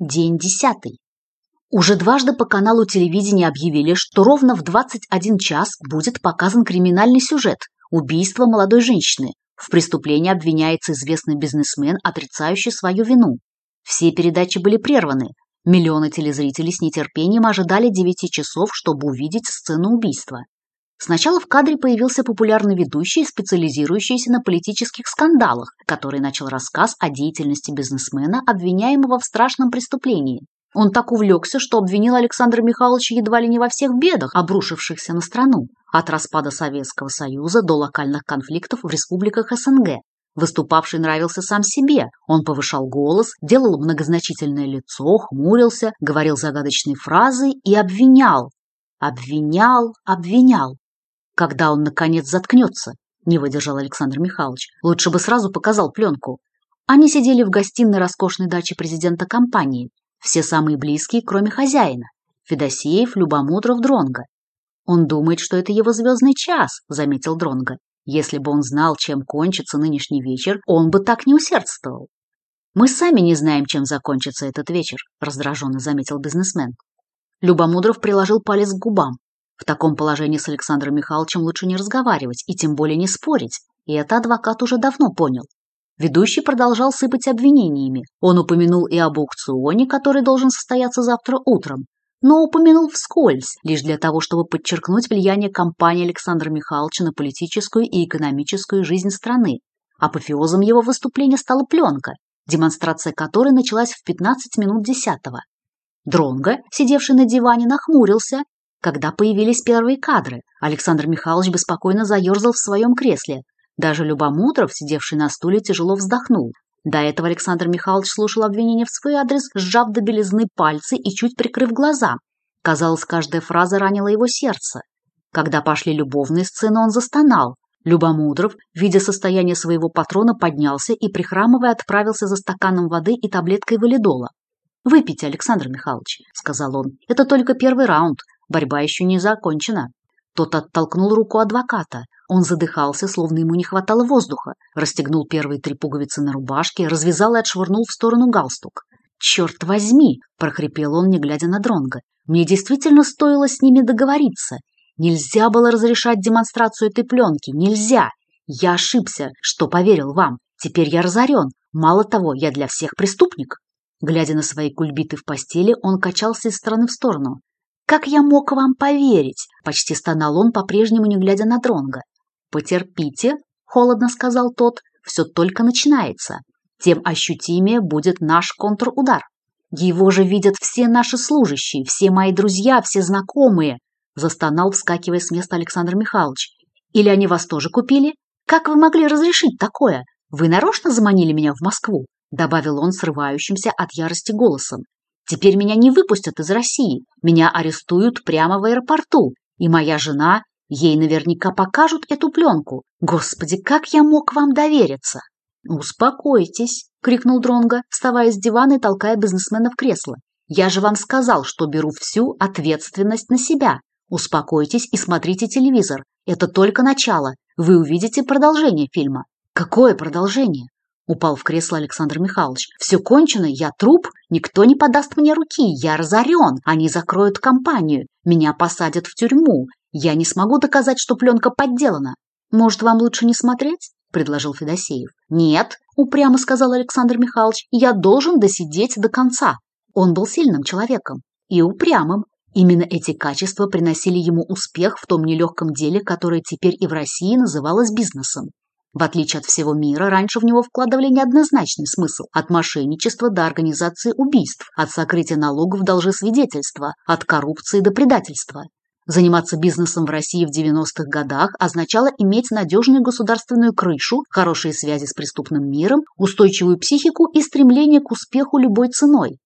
День десятый. Уже дважды по каналу телевидения объявили, что ровно в 21 час будет показан криминальный сюжет «Убийство молодой женщины». В преступлении обвиняется известный бизнесмен, отрицающий свою вину. Все передачи были прерваны. Миллионы телезрителей с нетерпением ожидали 9 часов, чтобы увидеть сцену убийства. Сначала в кадре появился популярный ведущий, специализирующийся на политических скандалах, который начал рассказ о деятельности бизнесмена, обвиняемого в страшном преступлении. Он так увлекся, что обвинил Александра Михайловича едва ли не во всех бедах, обрушившихся на страну, от распада Советского Союза до локальных конфликтов в республиках СНГ. Выступавший нравился сам себе. Он повышал голос, делал многозначительное лицо, хмурился, говорил загадочные фразы и обвинял. Обвинял, обвинял когда он, наконец, заткнется, не выдержал Александр Михайлович. Лучше бы сразу показал пленку. Они сидели в гостиной роскошной дачи президента компании. Все самые близкие, кроме хозяина. Федосеев, Любомудров, Дронга. Он думает, что это его звездный час, заметил Дронга. Если бы он знал, чем кончится нынешний вечер, он бы так не усердствовал. «Мы сами не знаем, чем закончится этот вечер», – раздраженно заметил бизнесмен. Любомудров приложил палец к губам. В таком положении с Александром Михайловичем лучше не разговаривать и тем более не спорить, и это адвокат уже давно понял. Ведущий продолжал сыпать обвинениями. Он упомянул и об аукционе, который должен состояться завтра утром, но упомянул вскользь, лишь для того, чтобы подчеркнуть влияние компании Александра Михайловича на политическую и экономическую жизнь страны. Апофеозом его выступления стала пленка, демонстрация которой началась в 15 минут 10 -го. Дронго, сидевший на диване, нахмурился когда появились первые кадры, Александр Михайлович беспокойно заерзал в своем кресле. Даже Любомудров, сидевший на стуле, тяжело вздохнул. До этого Александр Михайлович слушал обвинения в свой адрес, сжав до белизны пальцы и чуть прикрыв глаза. Казалось, каждая фраза ранила его сердце. Когда пошли любовные сцены, он застонал. Любомудров, видя состояние своего патрона, поднялся и, прихрамывая, отправился за стаканом воды и таблеткой валидола. «Выпейте, Александр Михайлович», — сказал он. «Это только первый раунд. Борьба еще не закончена. Тот оттолкнул руку адвоката. Он задыхался, словно ему не хватало воздуха. Расстегнул первые три пуговицы на рубашке, развязал и отшвырнул в сторону галстук. «Черт возьми!» – прохрипел он, не глядя на Дронга. «Мне действительно стоило с ними договориться. Нельзя было разрешать демонстрацию этой пленки. Нельзя! Я ошибся, что поверил вам. Теперь я разорен. Мало того, я для всех преступник». Глядя на свои кульбиты в постели, он качался из стороны в сторону. Как я мог вам поверить?» – почти стонал он, по-прежнему не глядя на Дронга. «Потерпите», – холодно сказал тот, – «все только начинается. Тем ощутимее будет наш контрудар. Его же видят все наши служащие, все мои друзья, все знакомые», – застонал, вскакивая с места Александр Михайлович. «Или они вас тоже купили? Как вы могли разрешить такое? Вы нарочно заманили меня в Москву?» – добавил он срывающимся от ярости голосом. Теперь меня не выпустят из России, меня арестуют прямо в аэропорту, и моя жена, ей наверняка покажут эту пленку. Господи, как я мог вам довериться?» «Успокойтесь», — крикнул Дронго, вставая с дивана и толкая бизнесмена в кресло. «Я же вам сказал, что беру всю ответственность на себя. Успокойтесь и смотрите телевизор. Это только начало. Вы увидите продолжение фильма». «Какое продолжение?» Упал в кресло Александр Михайлович. «Все кончено, я труп, никто не подаст мне руки, я разорен, они закроют компанию, меня посадят в тюрьму, я не смогу доказать, что пленка подделана. Может, вам лучше не смотреть?» предложил Федосеев. «Нет», – упрямо сказал Александр Михайлович, – «я должен досидеть до конца». Он был сильным человеком и упрямым. Именно эти качества приносили ему успех в том нелегком деле, которое теперь и в России называлось бизнесом. В отличие от всего мира, раньше в него вкладывали неоднозначный смысл – от мошенничества до организации убийств, от сокрытия налогов до лжесвидетельства, от коррупции до предательства. Заниматься бизнесом в России в 90-х годах означало иметь надежную государственную крышу, хорошие связи с преступным миром, устойчивую психику и стремление к успеху любой ценой.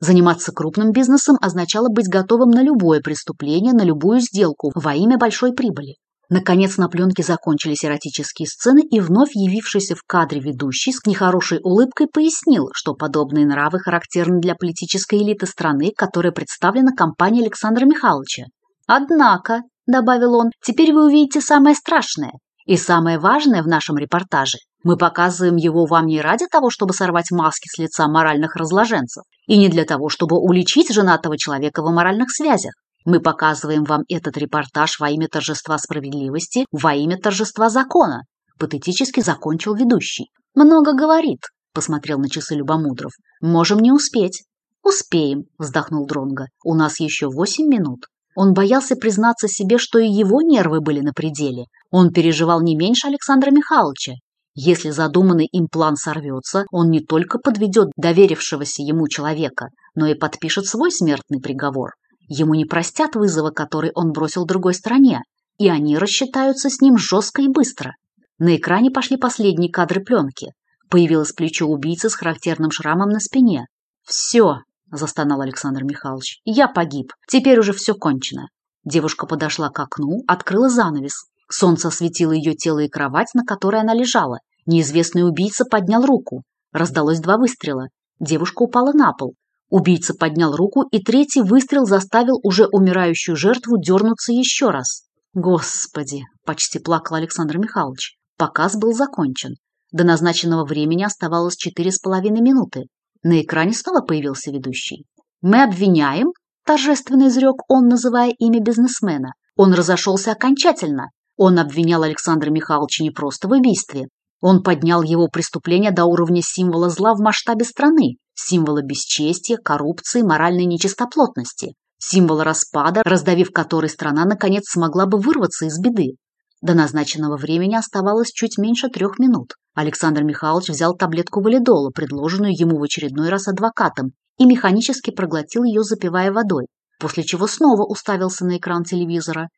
Заниматься крупным бизнесом означало быть готовым на любое преступление, на любую сделку во имя большой прибыли. Наконец на пленке закончились эротические сцены, и вновь явившийся в кадре ведущий с нехорошей улыбкой пояснил, что подобные нравы характерны для политической элиты страны, которая представлена компанией Александра Михайловича. «Однако», – добавил он, – «теперь вы увидите самое страшное и самое важное в нашем репортаже. Мы показываем его вам не ради того, чтобы сорвать маски с лица моральных разложенцев, и не для того, чтобы уличить женатого человека в моральных связях. Мы показываем вам этот репортаж во имя торжества справедливости, во имя торжества закона», – патетически закончил ведущий. «Много говорит», – посмотрел на часы Любомудров. «Можем не успеть». «Успеем», – вздохнул Дронга. «У нас еще восемь минут». Он боялся признаться себе, что и его нервы были на пределе. Он переживал не меньше Александра Михайловича. Если задуманный им план сорвется, он не только подведет доверившегося ему человека, но и подпишет свой смертный приговор. Ему не простят вызова, который он бросил другой стране, и они рассчитаются с ним жестко и быстро. На экране пошли последние кадры пленки. Появилось плечо убийцы с характерным шрамом на спине. «Все!» – застонал Александр Михайлович. «Я погиб. Теперь уже все кончено». Девушка подошла к окну, открыла занавес. Солнце осветило ее тело и кровать, на которой она лежала. Неизвестный убийца поднял руку. Раздалось два выстрела. Девушка упала на пол. Убийца поднял руку, и третий выстрел заставил уже умирающую жертву дернуться еще раз. «Господи!» – почти плакал Александр Михайлович. Показ был закончен. До назначенного времени оставалось четыре с половиной минуты. На экране снова появился ведущий. «Мы обвиняем», – торжественно изрек он, называя имя бизнесмена. Он разошелся окончательно. Он обвинял Александра Михайловича не просто в убийстве. Он поднял его преступление до уровня символа зла в масштабе страны символа бесчестия, коррупции, моральной нечистоплотности, символа распада, раздавив который страна, наконец, смогла бы вырваться из беды. До назначенного времени оставалось чуть меньше трех минут. Александр Михайлович взял таблетку валидола, предложенную ему в очередной раз адвокатом, и механически проглотил ее, запивая водой, после чего снова уставился на экран телевизора.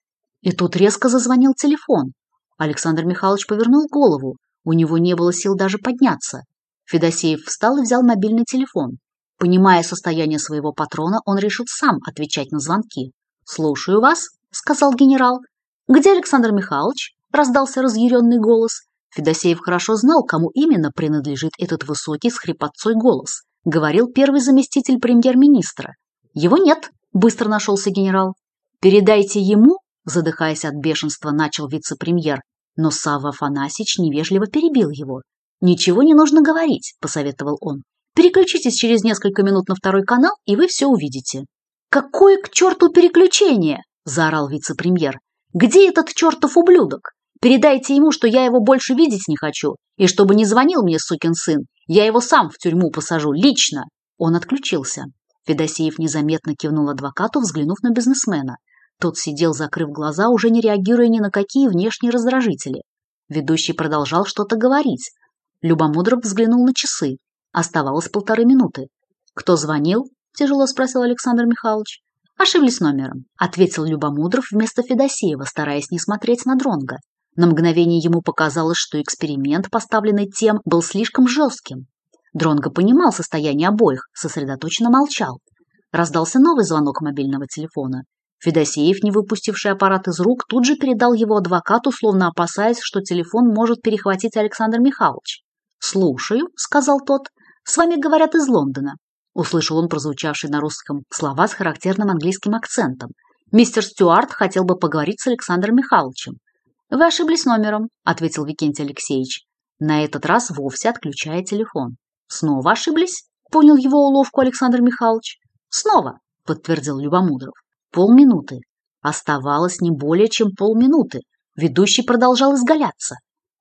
И тут резко зазвонил телефон. Александр Михайлович повернул голову. У него не было сил даже подняться. Федосеев встал и взял мобильный телефон. Понимая состояние своего патрона, он решил сам отвечать на звонки. «Слушаю вас», — сказал генерал. «Где Александр Михайлович?» — раздался разъяренный голос. Федосеев хорошо знал, кому именно принадлежит этот высокий с хрипотцой голос. Говорил первый заместитель премьер-министра. «Его нет», — быстро нашелся генерал. «Передайте ему», — задыхаясь от бешенства, начал вице-премьер. Но Савва Афанасьич невежливо перебил его. «Ничего не нужно говорить», – посоветовал он. «Переключитесь через несколько минут на второй канал, и вы все увидите». «Какое к черту переключение?» – заорал вице-премьер. «Где этот чертов ублюдок? Передайте ему, что я его больше видеть не хочу, и чтобы не звонил мне сукин сын, я его сам в тюрьму посажу, лично!» Он отключился. Федосеев незаметно кивнул адвокату, взглянув на бизнесмена. Тот сидел, закрыв глаза, уже не реагируя ни на какие внешние раздражители. Ведущий продолжал что-то говорить, Любомудров взглянул на часы. Оставалось полторы минуты. «Кто звонил?» – тяжело спросил Александр Михайлович. «Ошиблись номером», – ответил Любомудров вместо Федосеева, стараясь не смотреть на Дронга. На мгновение ему показалось, что эксперимент, поставленный тем, был слишком жестким. Дронга понимал состояние обоих, сосредоточенно молчал. Раздался новый звонок мобильного телефона. Федосеев, не выпустивший аппарат из рук, тут же передал его адвокату, словно опасаясь, что телефон может перехватить Александр Михайлович. «Слушаю», — сказал тот. «С вами говорят из Лондона». Услышал он прозвучавший на русском слова с характерным английским акцентом. «Мистер Стюарт хотел бы поговорить с Александром Михайловичем». «Вы ошиблись номером», — ответил Викентий Алексеевич. На этот раз вовсе отключая телефон. «Снова ошиблись?» — понял его уловку Александр Михайлович. «Снова», — подтвердил Любомудров. «Полминуты. Оставалось не более чем полминуты. Ведущий продолжал изгаляться.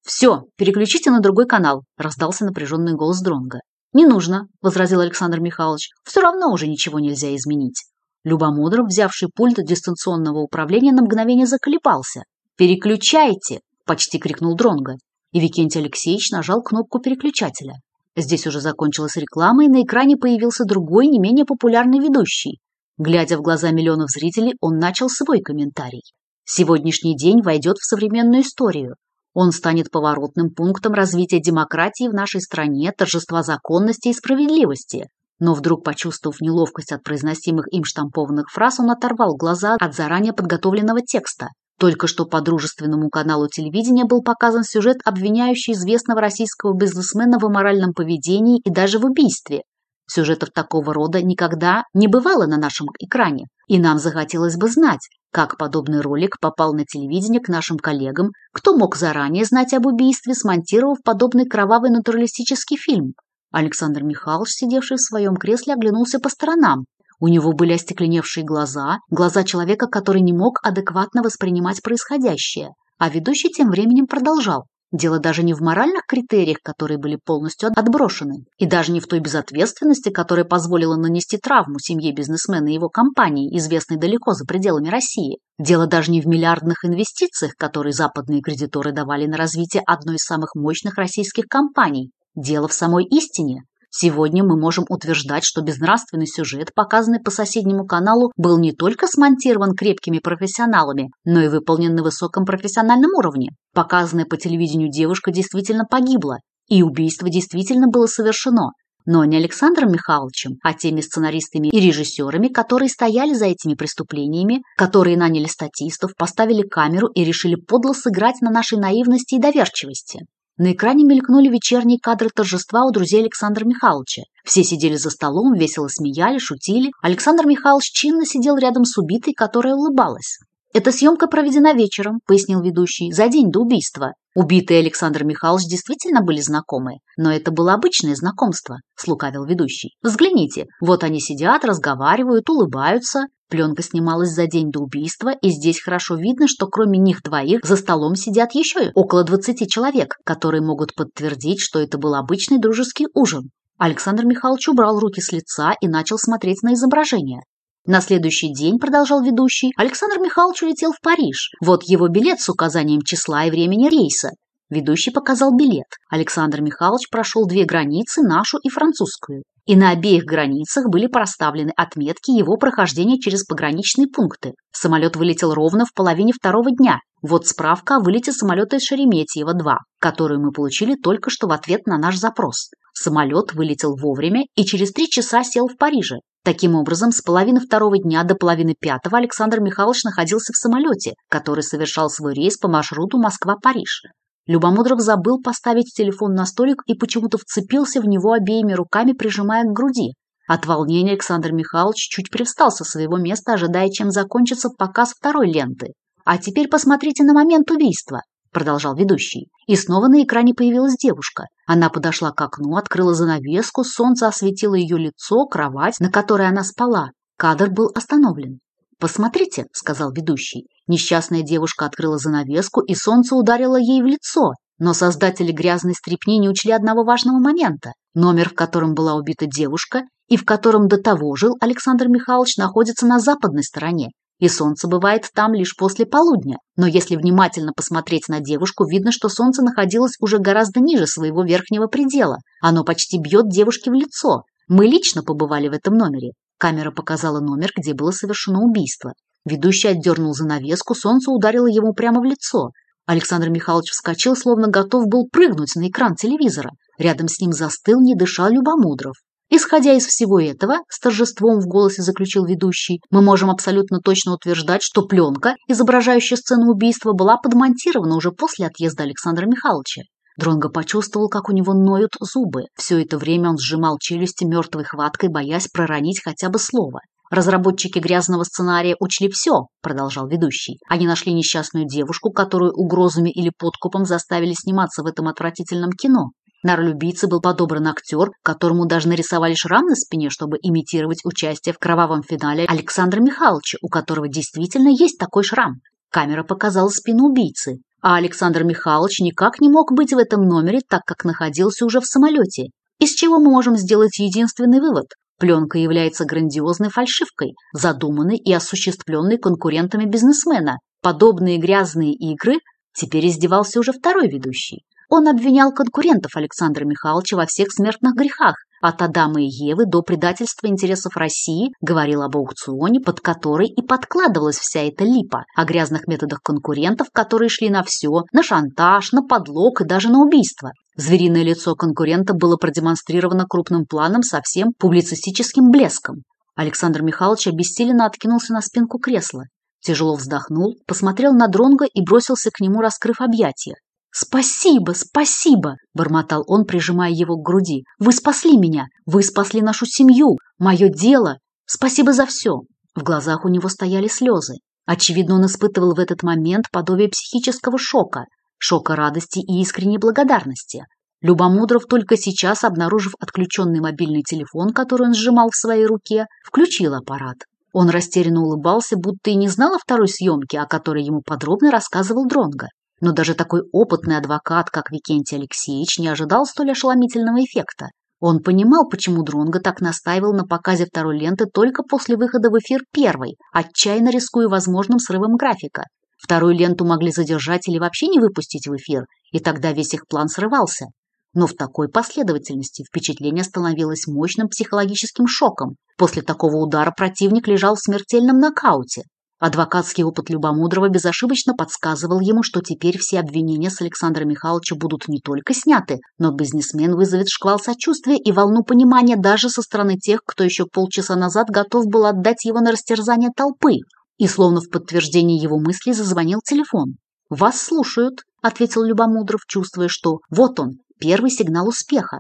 «Все, переключите на другой канал», – раздался напряженный голос Дронга. «Не нужно», – возразил Александр Михайлович. «Все равно уже ничего нельзя изменить». Любомудров, взявший пульт дистанционного управления, на мгновение заколебался. «Переключайте!» – почти крикнул Дронга. И Викентий Алексеевич нажал кнопку переключателя. Здесь уже закончилась реклама, и на экране появился другой, не менее популярный ведущий. Глядя в глаза миллионов зрителей, он начал свой комментарий. Сегодняшний день войдет в современную историю. Он станет поворотным пунктом развития демократии в нашей стране, торжества законности и справедливости. Но вдруг, почувствовав неловкость от произносимых им штампованных фраз, он оторвал глаза от заранее подготовленного текста. Только что по дружественному каналу телевидения был показан сюжет, обвиняющий известного российского бизнесмена в аморальном поведении и даже в убийстве. Сюжетов такого рода никогда не бывало на нашем экране, и нам захотелось бы знать, как подобный ролик попал на телевидение к нашим коллегам, кто мог заранее знать об убийстве, смонтировав подобный кровавый натуралистический фильм. Александр Михайлович, сидевший в своем кресле, оглянулся по сторонам. У него были остекленевшие глаза, глаза человека, который не мог адекватно воспринимать происходящее. А ведущий тем временем продолжал. Дело даже не в моральных критериях, которые были полностью отброшены, и даже не в той безответственности, которая позволила нанести травму семье бизнесмена и его компании, известной далеко за пределами России. Дело даже не в миллиардных инвестициях, которые западные кредиторы давали на развитие одной из самых мощных российских компаний. Дело в самой истине, Сегодня мы можем утверждать, что безнравственный сюжет, показанный по соседнему каналу, был не только смонтирован крепкими профессионалами, но и выполнен на высоком профессиональном уровне. Показанная по телевидению девушка действительно погибла, и убийство действительно было совершено, но не Александром Михайловичем, а теми сценаристами и режиссерами, которые стояли за этими преступлениями, которые наняли статистов, поставили камеру и решили подло сыграть на нашей наивности и доверчивости. На экране мелькнули вечерние кадры торжества у друзей Александра Михайловича. Все сидели за столом, весело смеяли, шутили. Александр Михайлович чинно сидел рядом с убитой, которая улыбалась. «Эта съемка проведена вечером», – пояснил ведущий, – «за день до убийства». Убитые Александр Михайлович действительно были знакомы, но это было обычное знакомство, – слукавил ведущий. «Взгляните, вот они сидят, разговаривают, улыбаются. Пленка снималась за день до убийства, и здесь хорошо видно, что кроме них двоих за столом сидят еще около 20 человек, которые могут подтвердить, что это был обычный дружеский ужин. Александр Михайлович убрал руки с лица и начал смотреть на изображение. На следующий день, продолжал ведущий, Александр Михайлович улетел в Париж. Вот его билет с указанием числа и времени рейса. Ведущий показал билет. Александр Михайлович прошел две границы, нашу и французскую. И на обеих границах были проставлены отметки его прохождения через пограничные пункты. Самолет вылетел ровно в половине второго дня. Вот справка о вылете самолета из Шереметьево-2, которую мы получили только что в ответ на наш запрос. Самолет вылетел вовремя и через три часа сел в Париже. Таким образом, с половины второго дня до половины пятого Александр Михайлович находился в самолете, который совершал свой рейс по маршруту Москва-Париж. Любомудров забыл поставить телефон на столик и почему-то вцепился в него обеими руками, прижимая к груди. От волнения Александр Михайлович чуть привстал со своего места, ожидая, чем закончится показ второй ленты. «А теперь посмотрите на момент убийства», – продолжал ведущий. И снова на экране появилась девушка. Она подошла к окну, открыла занавеску, солнце осветило ее лицо, кровать, на которой она спала. Кадр был остановлен. «Посмотрите», — сказал ведущий. Несчастная девушка открыла занавеску, и солнце ударило ей в лицо. Но создатели грязной стрипни не учли одного важного момента. Номер, в котором была убита девушка, и в котором до того жил Александр Михайлович, находится на западной стороне. И солнце бывает там лишь после полудня. Но если внимательно посмотреть на девушку, видно, что солнце находилось уже гораздо ниже своего верхнего предела. Оно почти бьет девушке в лицо. Мы лично побывали в этом номере. Камера показала номер, где было совершено убийство. Ведущий отдернул занавеску, солнце ударило ему прямо в лицо. Александр Михайлович вскочил, словно готов был прыгнуть на экран телевизора. Рядом с ним застыл, не дыша, Любомудров. Исходя из всего этого, с торжеством в голосе заключил ведущий, мы можем абсолютно точно утверждать, что пленка, изображающая сцену убийства, была подмонтирована уже после отъезда Александра Михайловича. Дронго почувствовал, как у него ноют зубы. Все это время он сжимал челюсти мертвой хваткой, боясь проронить хотя бы слово. «Разработчики грязного сценария учли все», – продолжал ведущий. «Они нашли несчастную девушку, которую угрозами или подкупом заставили сниматься в этом отвратительном кино. На роль убийцы был подобран актер, которому даже нарисовали шрам на спине, чтобы имитировать участие в кровавом финале Александра Михайловича, у которого действительно есть такой шрам. Камера показала спину убийцы а Александр Михайлович никак не мог быть в этом номере, так как находился уже в самолете, из чего мы можем сделать единственный вывод. Пленка является грандиозной фальшивкой, задуманной и осуществленной конкурентами бизнесмена. Подобные грязные игры теперь издевался уже второй ведущий. Он обвинял конкурентов Александра Михайловича во всех смертных грехах, от Адама и Евы до предательства интересов России, говорил об аукционе, под который и подкладывалась вся эта липа, о грязных методах конкурентов, которые шли на все, на шантаж, на подлог и даже на убийство. Звериное лицо конкурента было продемонстрировано крупным планом со всем публицистическим блеском. Александр Михайлович обессиленно откинулся на спинку кресла. Тяжело вздохнул, посмотрел на Дронга и бросился к нему, раскрыв объятия. «Спасибо, спасибо!» – бормотал он, прижимая его к груди. «Вы спасли меня! Вы спасли нашу семью! Мое дело! Спасибо за все!» В глазах у него стояли слезы. Очевидно, он испытывал в этот момент подобие психического шока, шока радости и искренней благодарности. Любомудров только сейчас, обнаружив отключенный мобильный телефон, который он сжимал в своей руке, включил аппарат. Он растерянно улыбался, будто и не знал о второй съемке, о которой ему подробно рассказывал Дронга. Но даже такой опытный адвокат, как Викентий Алексеевич, не ожидал столь ошеломительного эффекта. Он понимал, почему Дронго так настаивал на показе второй ленты только после выхода в эфир первой, отчаянно рискуя возможным срывом графика. Вторую ленту могли задержать или вообще не выпустить в эфир, и тогда весь их план срывался. Но в такой последовательности впечатление становилось мощным психологическим шоком. После такого удара противник лежал в смертельном нокауте. Адвокатский опыт Любомудрова безошибочно подсказывал ему, что теперь все обвинения с Александра Михайловича будут не только сняты, но бизнесмен вызовет шквал сочувствия и волну понимания даже со стороны тех, кто еще полчаса назад готов был отдать его на растерзание толпы. И словно в подтверждение его мысли зазвонил телефон. «Вас слушают», – ответил Любомудров, чувствуя, что «вот он, первый сигнал успеха».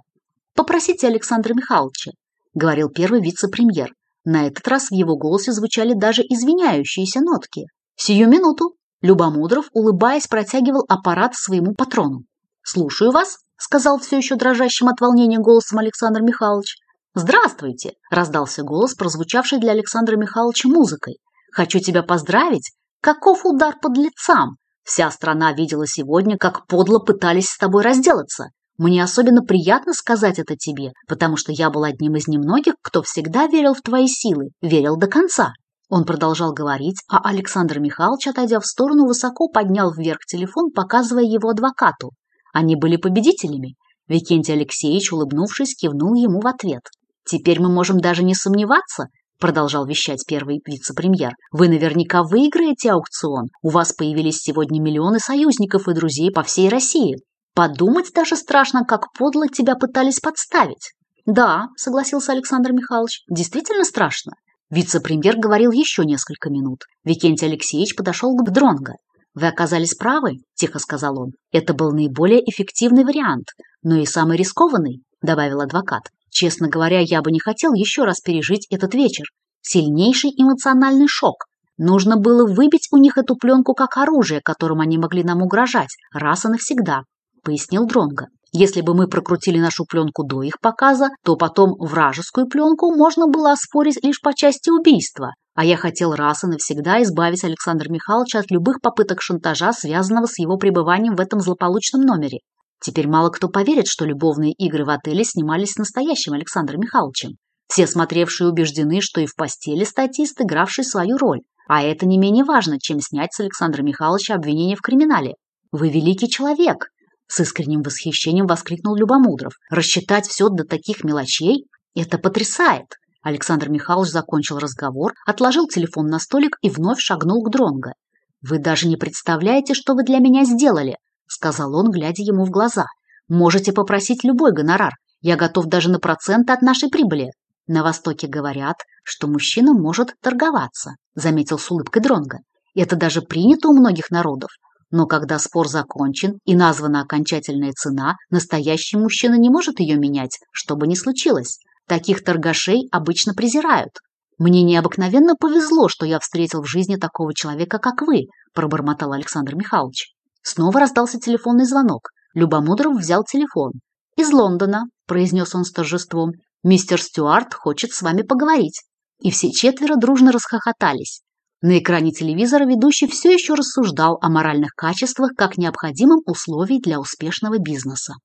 «Попросите Александра Михайловича», – говорил первый вице-премьер. На этот раз в его голосе звучали даже извиняющиеся нотки. В сию минуту Любомудров, улыбаясь, протягивал аппарат своему патрону. «Слушаю вас», — сказал все еще дрожащим от волнения голосом Александр Михайлович. «Здравствуйте!» – раздался голос, прозвучавший для Александра Михайловича музыкой. «Хочу тебя поздравить! Каков удар под лицам! Вся страна видела сегодня, как подло пытались с тобой разделаться. Мне особенно приятно сказать это тебе, потому что я был одним из немногих, кто всегда верил в твои силы, верил до конца». Он продолжал говорить, а Александр Михайлович, отойдя в сторону, высоко поднял вверх телефон, показывая его адвокату. Они были победителями. Викентий Алексеевич, улыбнувшись, кивнул ему в ответ. «Теперь мы можем даже не сомневаться», – продолжал вещать первый вице-премьер. «Вы наверняка выиграете аукцион. У вас появились сегодня миллионы союзников и друзей по всей России. Подумать даже страшно, как подло тебя пытались подставить. Да, согласился Александр Михайлович, действительно страшно. Вице-премьер говорил еще несколько минут. Викентий Алексеевич подошел к Дронго. «Вы оказались правы», – тихо сказал он. «Это был наиболее эффективный вариант, но и самый рискованный», – добавил адвокат. «Честно говоря, я бы не хотел еще раз пережить этот вечер. Сильнейший эмоциональный шок. Нужно было выбить у них эту пленку как оружие, которым они могли нам угрожать, раз и навсегда пояснил Дронго. Если бы мы прокрутили нашу пленку до их показа, то потом вражескую пленку можно было оспорить лишь по части убийства. А я хотел раз и навсегда избавить Александра Михайловича от любых попыток шантажа, связанного с его пребыванием в этом злополучном номере. Теперь мало кто поверит, что любовные игры в отеле снимались с настоящим Александром Михайловичем. Все смотревшие убеждены, что и в постели статист, игравший свою роль. А это не менее важно, чем снять с Александра Михайловича обвинение в криминале. «Вы великий человек», с искренним восхищением воскликнул Любомудров. «Рассчитать все до таких мелочей? Это потрясает!» Александр Михайлович закончил разговор, отложил телефон на столик и вновь шагнул к Дронго. «Вы даже не представляете, что вы для меня сделали», — сказал он, глядя ему в глаза. «Можете попросить любой гонорар. Я готов даже на проценты от нашей прибыли». «На Востоке говорят, что мужчина может торговаться», — заметил с улыбкой Дронго. «Это даже принято у многих народов. Но когда спор закончен и названа окончательная цена, настоящий мужчина не может ее менять, что бы ни случилось. Таких торгашей обычно презирают. «Мне необыкновенно повезло, что я встретил в жизни такого человека, как вы», пробормотал Александр Михайлович. Снова раздался телефонный звонок. Любомудров взял телефон. «Из Лондона», – произнес он с торжеством, – «мистер Стюарт хочет с вами поговорить». И все четверо дружно расхохотались. На экране телевизора ведущий все еще рассуждал о моральных качествах как необходимом условии для успешного бизнеса.